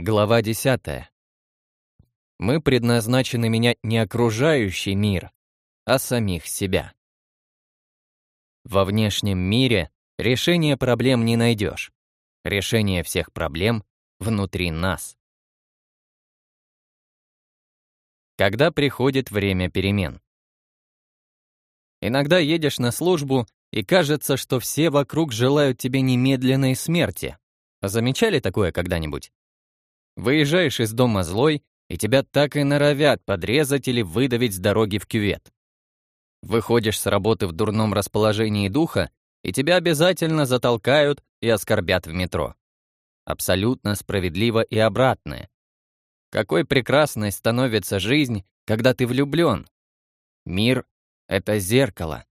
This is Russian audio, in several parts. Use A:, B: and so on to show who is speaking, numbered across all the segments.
A: Глава 10. Мы предназначены менять не окружающий мир, а самих себя. Во внешнем мире решение проблем не найдешь. Решение всех проблем внутри нас. Когда приходит время перемен? Иногда едешь на службу, и кажется, что все вокруг желают тебе немедленной смерти. Замечали такое когда-нибудь? Выезжаешь из дома злой, и тебя так и норовят подрезать или выдавить с дороги в кювет. Выходишь с работы в дурном расположении духа, и тебя обязательно затолкают и оскорбят в метро. Абсолютно справедливо и обратное. Какой прекрасной становится жизнь, когда ты влюблен. Мир — это зеркало.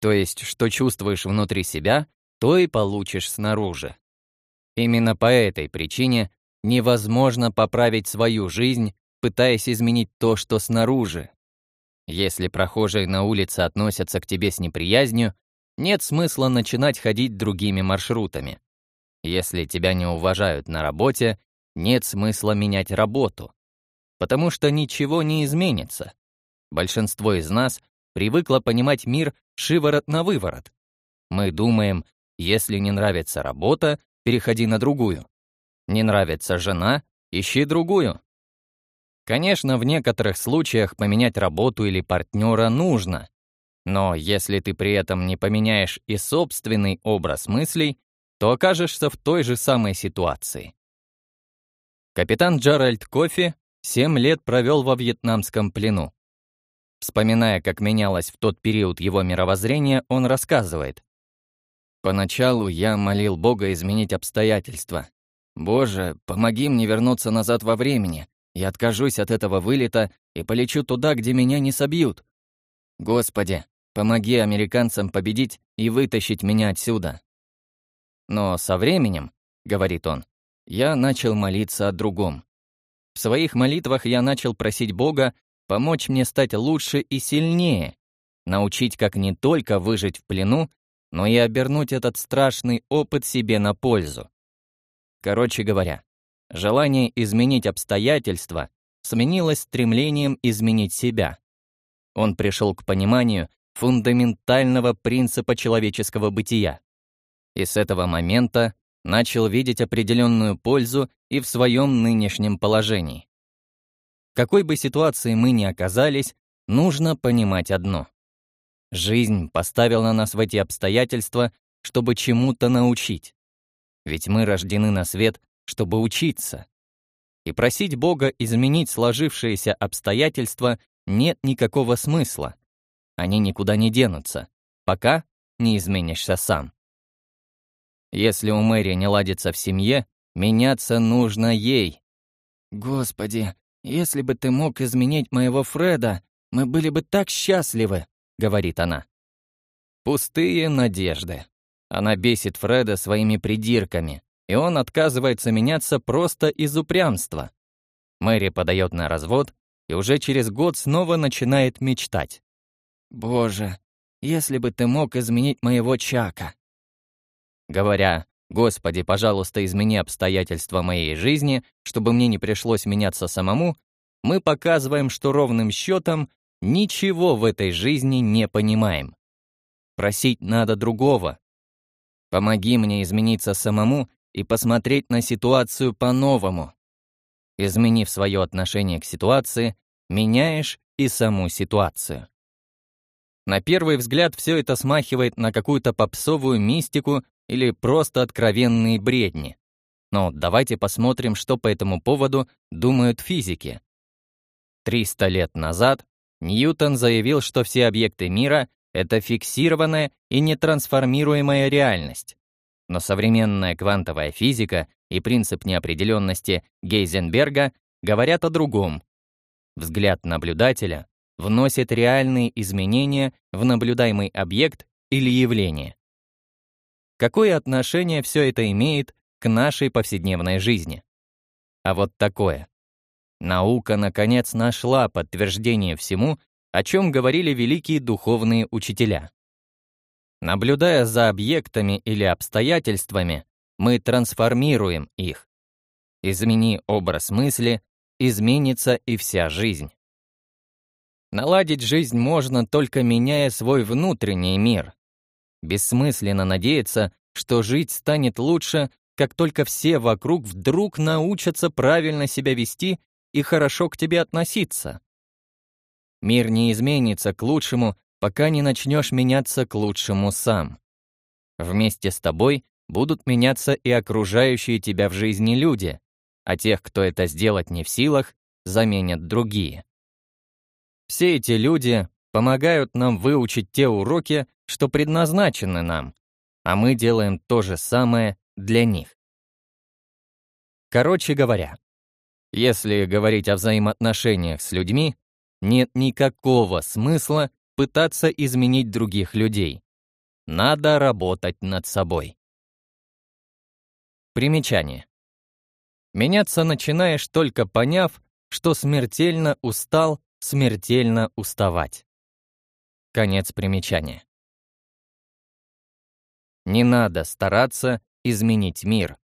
A: То есть, что чувствуешь внутри себя, то и получишь снаружи. Именно по этой причине Невозможно поправить свою жизнь, пытаясь изменить то, что снаружи. Если прохожие на улице относятся к тебе с неприязнью, нет смысла начинать ходить другими маршрутами. Если тебя не уважают на работе, нет смысла менять работу. Потому что ничего не изменится. Большинство из нас привыкло понимать мир шиворот на выворот. Мы думаем, если не нравится работа, переходи на другую. Не нравится жена? Ищи другую. Конечно, в некоторых случаях поменять работу или партнера нужно. Но если ты при этом не поменяешь и собственный образ мыслей, то окажешься в той же самой ситуации. Капитан Джеральд Кофи 7 лет провел во вьетнамском плену. Вспоминая, как менялось в тот период его мировоззрение, он рассказывает. «Поначалу я молил Бога изменить обстоятельства, Боже, помоги мне вернуться назад во времени. Я откажусь от этого вылета и полечу туда, где меня не собьют. Господи, помоги американцам победить и вытащить меня отсюда. Но со временем, говорит он, я начал молиться о другом. В своих молитвах я начал просить Бога помочь мне стать лучше и сильнее, научить, как не только выжить в плену, но и обернуть этот страшный опыт себе на пользу. Короче говоря, желание изменить обстоятельства сменилось стремлением изменить себя. Он пришел к пониманию фундаментального принципа человеческого бытия. И с этого момента начал видеть определенную пользу и в своем нынешнем положении. Какой бы ситуации мы ни оказались, нужно понимать одно. Жизнь поставила нас в эти обстоятельства, чтобы чему-то научить. Ведь мы рождены на свет, чтобы учиться. И просить Бога изменить сложившиеся обстоятельства нет никакого смысла. Они никуда не денутся, пока не изменишься сам. Если у Мэри не ладится в семье, меняться нужно ей. «Господи, если бы ты мог изменить моего Фреда, мы были бы так счастливы», — говорит она. Пустые надежды. Она бесит Фреда своими придирками, и он отказывается меняться просто из упрямства. Мэри подает на развод и уже через год снова начинает мечтать. «Боже, если бы ты мог изменить моего Чака!» Говоря, «Господи, пожалуйста, измени обстоятельства моей жизни, чтобы мне не пришлось меняться самому», мы показываем, что ровным счетом ничего в этой жизни не понимаем. Просить надо другого, Помоги мне измениться самому и посмотреть на ситуацию по-новому. Изменив свое отношение к ситуации, меняешь и саму ситуацию. На первый взгляд все это смахивает на какую-то попсовую мистику или просто откровенные бредни. Но давайте посмотрим, что по этому поводу думают физики. 300 лет назад Ньютон заявил, что все объекты мира это фиксированная и нетрансформируемая реальность. Но современная квантовая физика и принцип неопределенности Гейзенберга говорят о другом. Взгляд наблюдателя вносит реальные изменения в наблюдаемый объект или явление. Какое отношение все это имеет к нашей повседневной жизни? А вот такое. Наука, наконец, нашла подтверждение всему, о чем говорили великие духовные учителя. Наблюдая за объектами или обстоятельствами, мы трансформируем их. измени образ мысли, изменится и вся жизнь. Наладить жизнь можно, только меняя свой внутренний мир. Бессмысленно надеяться, что жить станет лучше, как только все вокруг вдруг научатся правильно себя вести и хорошо к тебе относиться. Мир не изменится к лучшему, пока не начнешь меняться к лучшему сам. Вместе с тобой будут меняться и окружающие тебя в жизни люди, а тех, кто это сделать не в силах, заменят другие. Все эти люди помогают нам выучить те уроки, что предназначены нам, а мы делаем то же самое для них. Короче говоря, если говорить о взаимоотношениях с людьми, нет никакого смысла пытаться изменить других людей. Надо работать над собой. Примечание. Меняться начинаешь только поняв, что смертельно устал, смертельно уставать. Конец примечания. Не надо стараться изменить мир.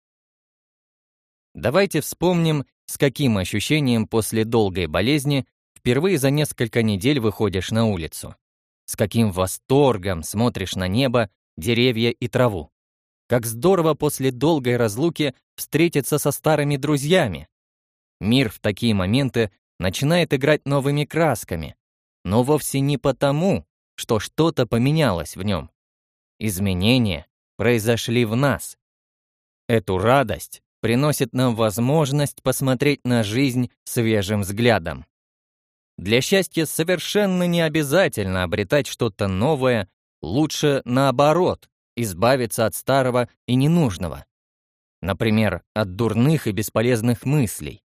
A: Давайте вспомним, с каким ощущением после долгой болезни впервые за несколько недель выходишь на улицу. С каким восторгом смотришь на небо, деревья и траву. Как здорово после долгой разлуки встретиться со старыми друзьями. Мир в такие моменты начинает играть новыми красками, но вовсе не потому, что что-то поменялось в нем. Изменения произошли в нас. Эту радость приносит нам возможность посмотреть на жизнь свежим взглядом. Для счастья совершенно не обязательно обретать что-то новое, лучше наоборот, избавиться от старого и ненужного. Например, от дурных и бесполезных мыслей.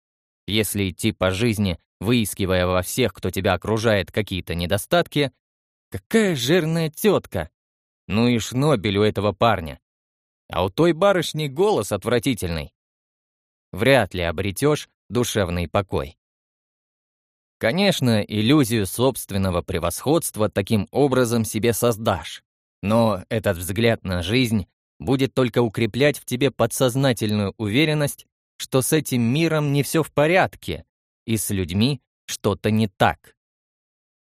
A: Если идти по жизни, выискивая во всех, кто тебя окружает, какие-то недостатки, какая жирная тетка! Ну и шнобель у этого парня. А у той барышни голос отвратительный. Вряд ли обретешь душевный покой. Конечно, иллюзию собственного превосходства таким образом себе создашь. Но этот взгляд на жизнь будет только укреплять в тебе подсознательную уверенность, что с этим миром не все в порядке, и с людьми что-то не так.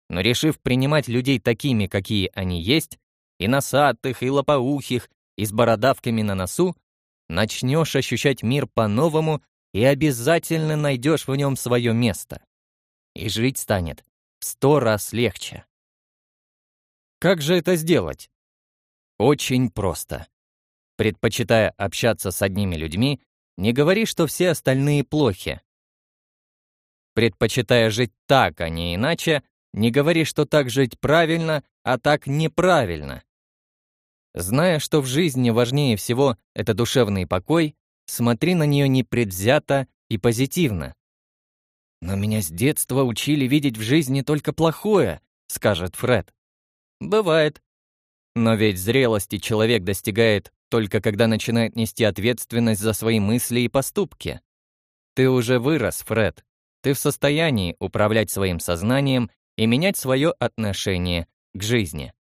A: Но решив принимать людей такими, какие они есть, и носатых, и лопоухих, и с бородавками на носу, начнешь ощущать мир по-новому и обязательно найдешь в нем свое место и жить станет в сто раз легче. Как же это сделать? Очень просто. Предпочитая общаться с одними людьми, не говори, что все остальные плохи. Предпочитая жить так, а не иначе, не говори, что так жить правильно, а так неправильно. Зная, что в жизни важнее всего это душевный покой, смотри на нее непредвзято и позитивно. «Но меня с детства учили видеть в жизни только плохое», — скажет Фред. «Бывает. Но ведь зрелости человек достигает только когда начинает нести ответственность за свои мысли и поступки. Ты уже вырос, Фред. Ты в состоянии управлять своим сознанием и менять свое отношение к жизни.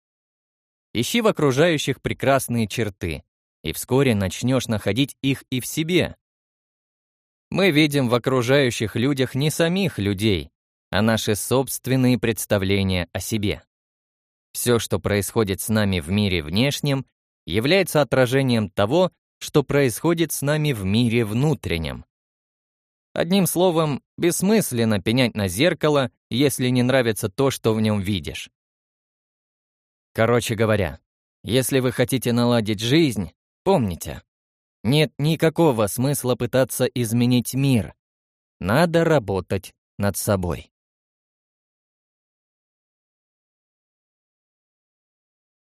A: Ищи в окружающих прекрасные черты, и вскоре начнешь находить их и в себе. Мы видим в окружающих людях не самих людей, а наши собственные представления о себе. Все, что происходит с нами в мире внешнем, является отражением того, что происходит с нами в мире внутреннем. Одним словом, бессмысленно пенять на зеркало, если не нравится то, что в нем видишь. Короче говоря, если вы хотите наладить жизнь, помните, нет никакого смысла пытаться изменить мир. Надо работать над собой.